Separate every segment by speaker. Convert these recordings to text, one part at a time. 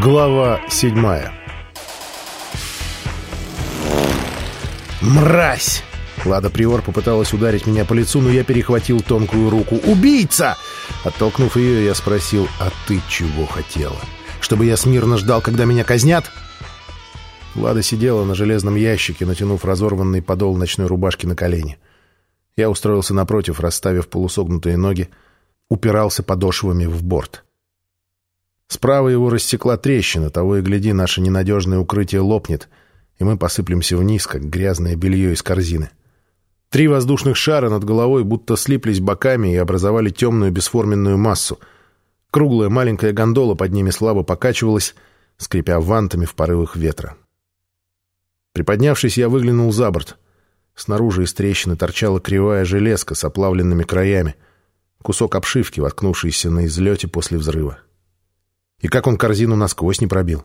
Speaker 1: Глава седьмая «Мразь!» Лада Приор попыталась ударить меня по лицу, но я перехватил тонкую руку. «Убийца!» Оттолкнув ее, я спросил, «А ты чего хотела? Чтобы я смирно ждал, когда меня казнят?» Лада сидела на железном ящике, натянув разорванный подол ночной рубашки на колени. Я устроился напротив, расставив полусогнутые ноги, упирался подошвами в борт. Справа его рассекла трещина, того и гляди, наше ненадежное укрытие лопнет, и мы посыплемся вниз, как грязное белье из корзины. Три воздушных шара над головой будто слиплись боками и образовали темную бесформенную массу. Круглая маленькая гондола под ними слабо покачивалась, скрипя вантами в порывах ветра. Приподнявшись, я выглянул за борт. Снаружи из трещины торчала кривая железка с оплавленными краями, кусок обшивки, воткнувшийся на излете после взрыва. И как он корзину насквозь не пробил?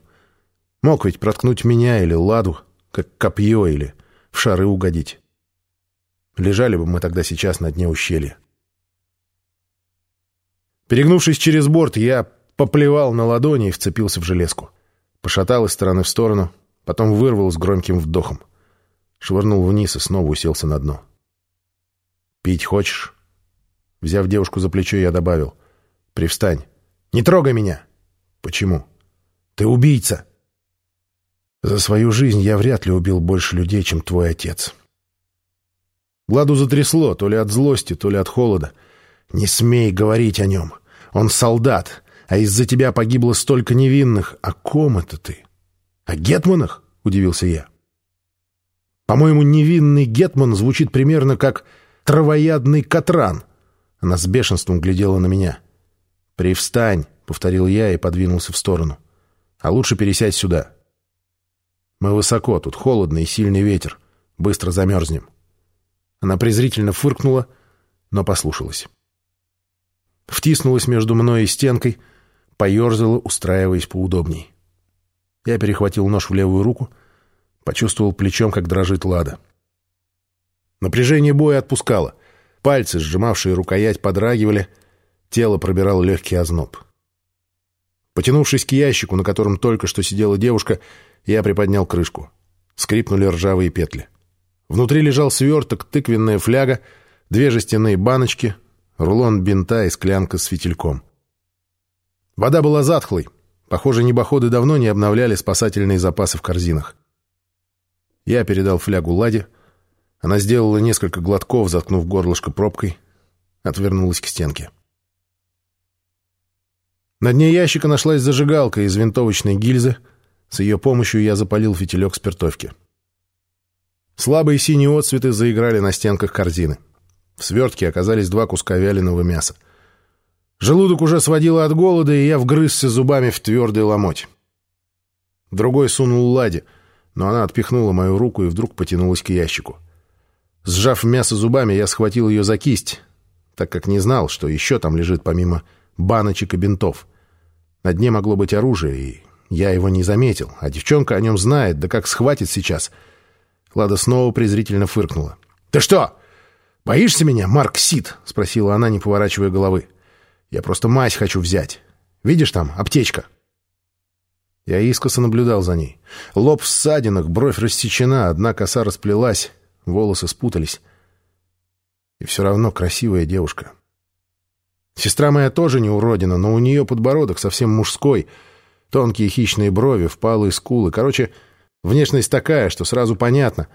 Speaker 1: Мог ведь проткнуть меня или ладу, как копье или в шары угодить. Лежали бы мы тогда сейчас на дне ущелья. Перегнувшись через борт, я поплевал на ладони и вцепился в железку. Пошатал из стороны в сторону, потом вырвал с громким вдохом. Швырнул вниз и снова уселся на дно. «Пить хочешь?» Взяв девушку за плечо, я добавил. «Привстань! Не трогай меня!» «Почему?» «Ты убийца!» «За свою жизнь я вряд ли убил больше людей, чем твой отец». Ладу затрясло, то ли от злости, то ли от холода. «Не смей говорить о нем. Он солдат, а из-за тебя погибло столько невинных. О ком это ты?» «О Гетманах?» — удивился я. «По-моему, невинный Гетман звучит примерно как травоядный Катран». Она с бешенством глядела на меня. «Привстань», — повторил я и подвинулся в сторону. «А лучше пересядь сюда». «Мы высоко, тут холодно и сильный ветер. Быстро замерзнем». Она презрительно фыркнула, но послушалась. Втиснулась между мной и стенкой, поерзала, устраиваясь поудобней. Я перехватил нож в левую руку, почувствовал плечом, как дрожит Лада. Напряжение боя отпускало. Пальцы, сжимавшие рукоять, подрагивали, тело пробирал легкий озноб. Потянувшись к ящику, на котором только что сидела девушка, я приподнял крышку. Скрипнули ржавые петли. Внутри лежал сверток, тыквенная фляга, две жестяные баночки, рулон бинта и склянка с фитильком. Вода была затхлой. Похоже, небоходы давно не обновляли спасательные запасы в корзинах. Я передал флягу Ладе. Она сделала несколько глотков, заткнув горлышко пробкой, отвернулась к стенке. На дне ящика нашлась зажигалка из винтовочной гильзы. С ее помощью я запалил фитилек спиртовки. — Слабые синие отцветы заиграли на стенках корзины. В свертке оказались два куска вяленого мяса. Желудок уже сводило от голода, и я вгрызся зубами в твердый ломоть. Другой сунул Ладе, но она отпихнула мою руку и вдруг потянулась к ящику. Сжав мясо зубами, я схватил ее за кисть, так как не знал, что еще там лежит помимо баночек и бинтов. На дне могло быть оружие, и я его не заметил, а девчонка о нем знает, да как схватит сейчас — Лада снова презрительно фыркнула. «Ты что, боишься меня, Марк Сид?» — спросила она, не поворачивая головы. «Я просто мазь хочу взять. Видишь там, аптечка?» Я искоса наблюдал за ней. Лоб в ссадинах, бровь рассечена, одна коса расплелась, волосы спутались. И все равно красивая девушка. Сестра моя тоже не уродина, но у нее подбородок совсем мужской, тонкие хищные брови, впалые скулы. Короче, Внешность такая, что сразу понятно.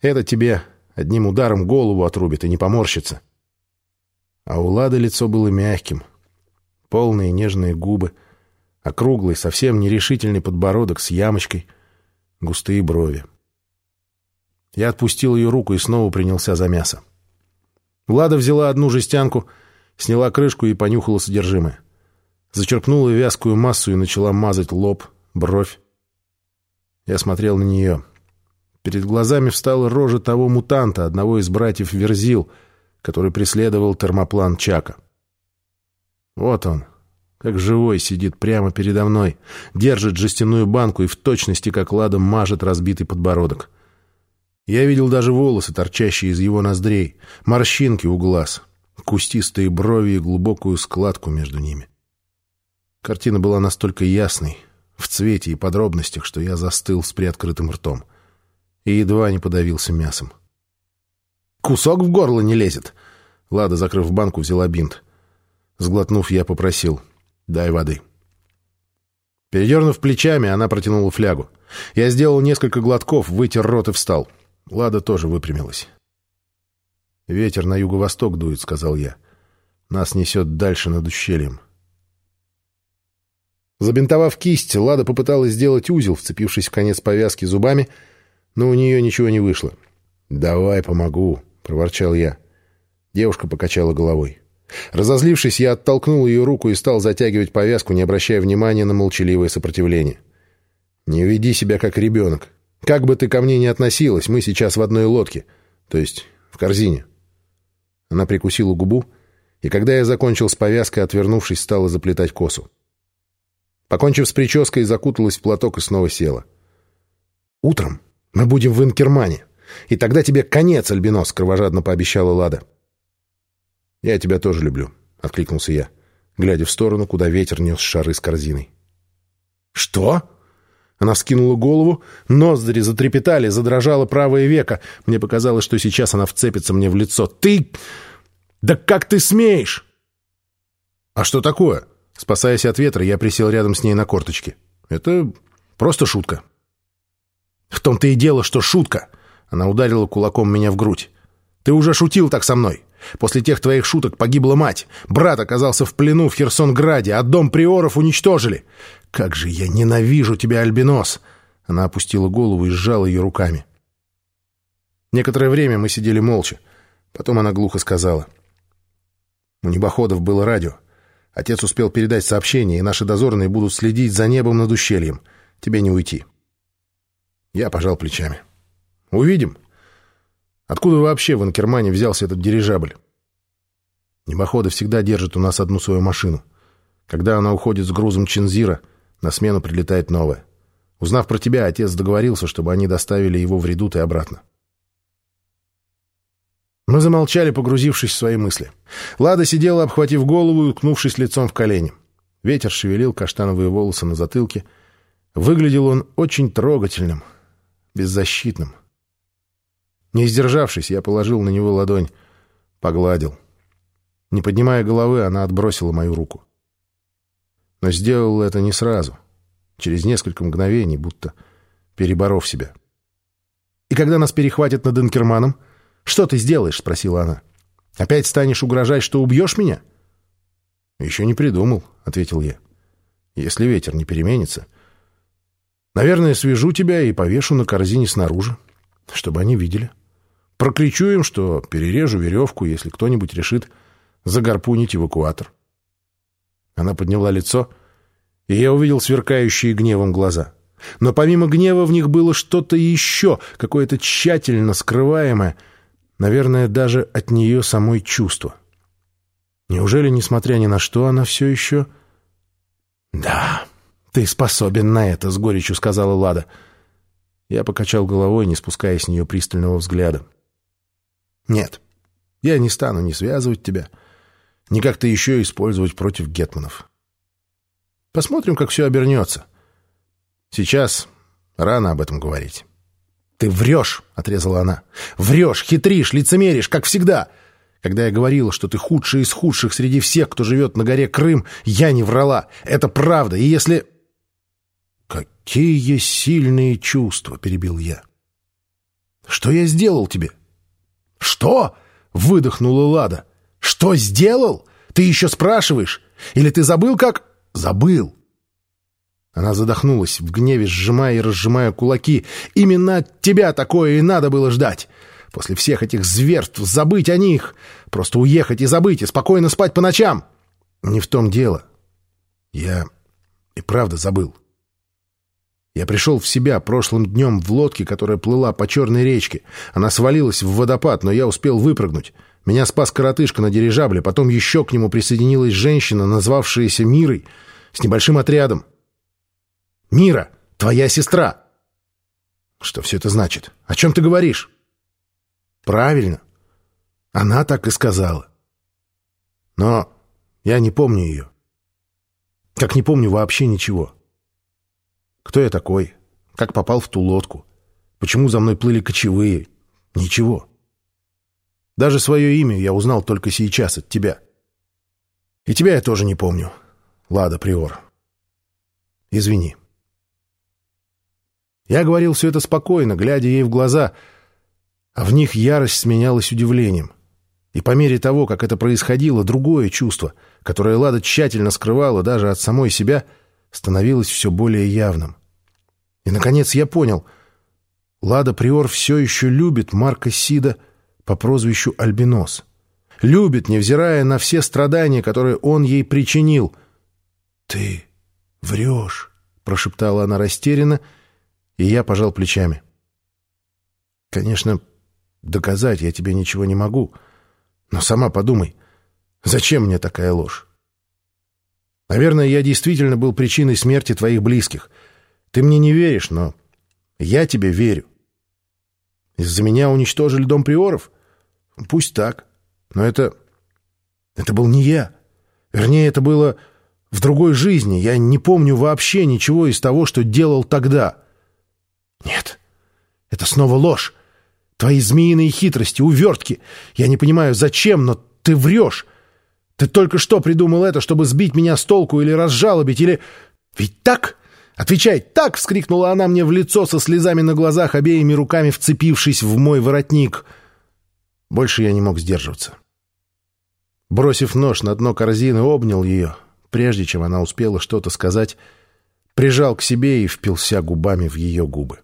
Speaker 1: Это тебе одним ударом голову отрубит и не поморщится. А у Лады лицо было мягким. Полные нежные губы, округлый, совсем нерешительный подбородок с ямочкой, густые брови. Я отпустил ее руку и снова принялся за мясо. Лада взяла одну жестянку, сняла крышку и понюхала содержимое. Зачерпнула вязкую массу и начала мазать лоб, бровь, я смотрел на нее. Перед глазами встала рожа того мутанта, одного из братьев Верзил, который преследовал термоплан Чака. Вот он, как живой, сидит прямо передо мной, держит жестяную банку и в точности, как ладом, мажет разбитый подбородок. Я видел даже волосы, торчащие из его ноздрей, морщинки у глаз, кустистые брови и глубокую складку между ними. Картина была настолько ясной, в цвете и подробностях, что я застыл с приоткрытым ртом и едва не подавился мясом. «Кусок в горло не лезет!» Лада, закрыв банку, взяла бинт. Сглотнув, я попросил «дай воды». Передернув плечами, она протянула флягу. Я сделал несколько глотков, вытер рот и встал. Лада тоже выпрямилась. «Ветер на юго-восток дует», — сказал я. «Нас несет дальше над ущельем». Забинтовав кисть, Лада попыталась сделать узел, вцепившись в конец повязки зубами, но у нее ничего не вышло. «Давай помогу», — проворчал я. Девушка покачала головой. Разозлившись, я оттолкнул ее руку и стал затягивать повязку, не обращая внимания на молчаливое сопротивление. «Не веди себя как ребенок. Как бы ты ко мне ни относилась, мы сейчас в одной лодке, то есть в корзине». Она прикусила губу, и когда я закончил с повязкой, отвернувшись, стала заплетать косу. Покончив с прической, закуталась в платок и снова села. «Утром мы будем в Инкермане, и тогда тебе конец, Альбинос», — кровожадно пообещала Лада. «Я тебя тоже люблю», — откликнулся я, глядя в сторону, куда ветер нес шары с корзиной. «Что?» Она вскинула голову, ноздри затрепетали, задрожало правое веко. Мне показалось, что сейчас она вцепится мне в лицо. «Ты... Да как ты смеешь?» «А что такое?» Спасаясь от ветра, я присел рядом с ней на корточки. «Это просто шутка». «В том-то и дело, что шутка!» Она ударила кулаком меня в грудь. «Ты уже шутил так со мной. После тех твоих шуток погибла мать. Брат оказался в плену в Херсонграде, а дом приоров уничтожили. Как же я ненавижу тебя, Альбинос!» Она опустила голову и сжала ее руками. Некоторое время мы сидели молча. Потом она глухо сказала. У небоходов было радио. Отец успел передать сообщение, и наши дозорные будут следить за небом над ущельем. Тебе не уйти. Я пожал плечами. Увидим. Откуда вообще в Анкермане взялся этот дирижабль? Небоходы всегда держат у нас одну свою машину. Когда она уходит с грузом Чинзира, на смену прилетает новая. Узнав про тебя, отец договорился, чтобы они доставили его в редут и обратно. Мы замолчали, погрузившись в свои мысли. Лада сидела, обхватив голову и уткнувшись лицом в колени. Ветер шевелил каштановые волосы на затылке. Выглядел он очень трогательным, беззащитным. Не сдержавшись, я положил на него ладонь, погладил. Не поднимая головы, она отбросила мою руку. Но сделала это не сразу, через несколько мгновений, будто переборов себя. «И когда нас перехватят над Инкерманом, что ты сделаешь?» — спросила она. «Опять станешь угрожать, что убьешь меня?» «Еще не придумал», — ответил я. «Если ветер не переменится, наверное, свяжу тебя и повешу на корзине снаружи, чтобы они видели». Прокричу им, что перережу веревку, если кто-нибудь решит загарпунить эвакуатор. Она подняла лицо, и я увидел сверкающие гневом глаза. Но помимо гнева в них было что-то еще, какое-то тщательно скрываемое, наверное, даже от нее самой чувство. Неужели, несмотря ни на что, она все еще... «Да, ты способен на это», — с горечью сказала Лада. Я покачал головой, не спуская с нее пристального взгляда. Нет, я не стану ни связывать тебя, ни как-то еще использовать против гетманов. Посмотрим, как все обернется. Сейчас рано об этом говорить. «Ты врешь!» — отрезала она. «Врешь, хитришь, лицемеришь, как всегда!» Когда я говорила, что ты худший из худших среди всех, кто живет на горе Крым, я не врала. Это правда. И если... «Какие сильные чувства!» — перебил я. «Что я сделал тебе? «Что?» — выдохнула Лада. «Что сделал? Ты еще спрашиваешь? Или ты забыл, как...» «Забыл». Она задохнулась, в гневе сжимая и разжимая кулаки. «Именно от тебя такое и надо было ждать. После всех этих зверств забыть о них. Просто уехать и забыть, и спокойно спать по ночам». «Не в том дело. Я и правда забыл». Я пришел в себя прошлым днем в лодке, которая плыла по черной речке. Она свалилась в водопад, но я успел выпрыгнуть. Меня спас коротышка на дирижабле, потом еще к нему присоединилась женщина, назвавшаяся Мирой, с небольшим отрядом. «Мира, твоя сестра!» «Что все это значит? О чем ты говоришь?» «Правильно. Она так и сказала. Но я не помню ее. Как не помню вообще ничего. Кто я такой? Как попал в ту лодку? Почему за мной плыли кочевые? Ничего. Даже свое имя я узнал только сейчас от тебя. И тебя я тоже не помню. Лада Приор. Извини. Я говорил все это спокойно, глядя ей в глаза, а в них ярость сменялась удивлением. И по мере того, как это происходило, другое чувство, которое Лада тщательно скрывала даже от самой себя, становилось все более явным. И, наконец, я понял. Лада Приор все еще любит Марка Сида по прозвищу Альбинос. Любит, невзирая на все страдания, которые он ей причинил. «Ты врешь», — прошептала она растерянно, и я пожал плечами. «Конечно, доказать я тебе ничего не могу, но сама подумай, зачем мне такая ложь? Наверное, я действительно был причиной смерти твоих близких — ты мне не веришь, но я тебе верю. Из-за меня уничтожили дом приоров? Пусть так. Но это... Это был не я. Вернее, это было в другой жизни. Я не помню вообще ничего из того, что делал тогда. Нет, это снова ложь. Твои змеиные хитрости, увертки. Я не понимаю, зачем, но ты врешь. Ты только что придумал это, чтобы сбить меня с толку или разжалобить, или... Ведь так? «Отвечай так!» — вскрикнула она мне в лицо со слезами на глазах, обеими руками вцепившись в мой воротник. Больше я не мог сдерживаться. Бросив нож на дно корзины, обнял ее, прежде чем она успела что-то сказать, прижал к себе и впился губами в ее губы.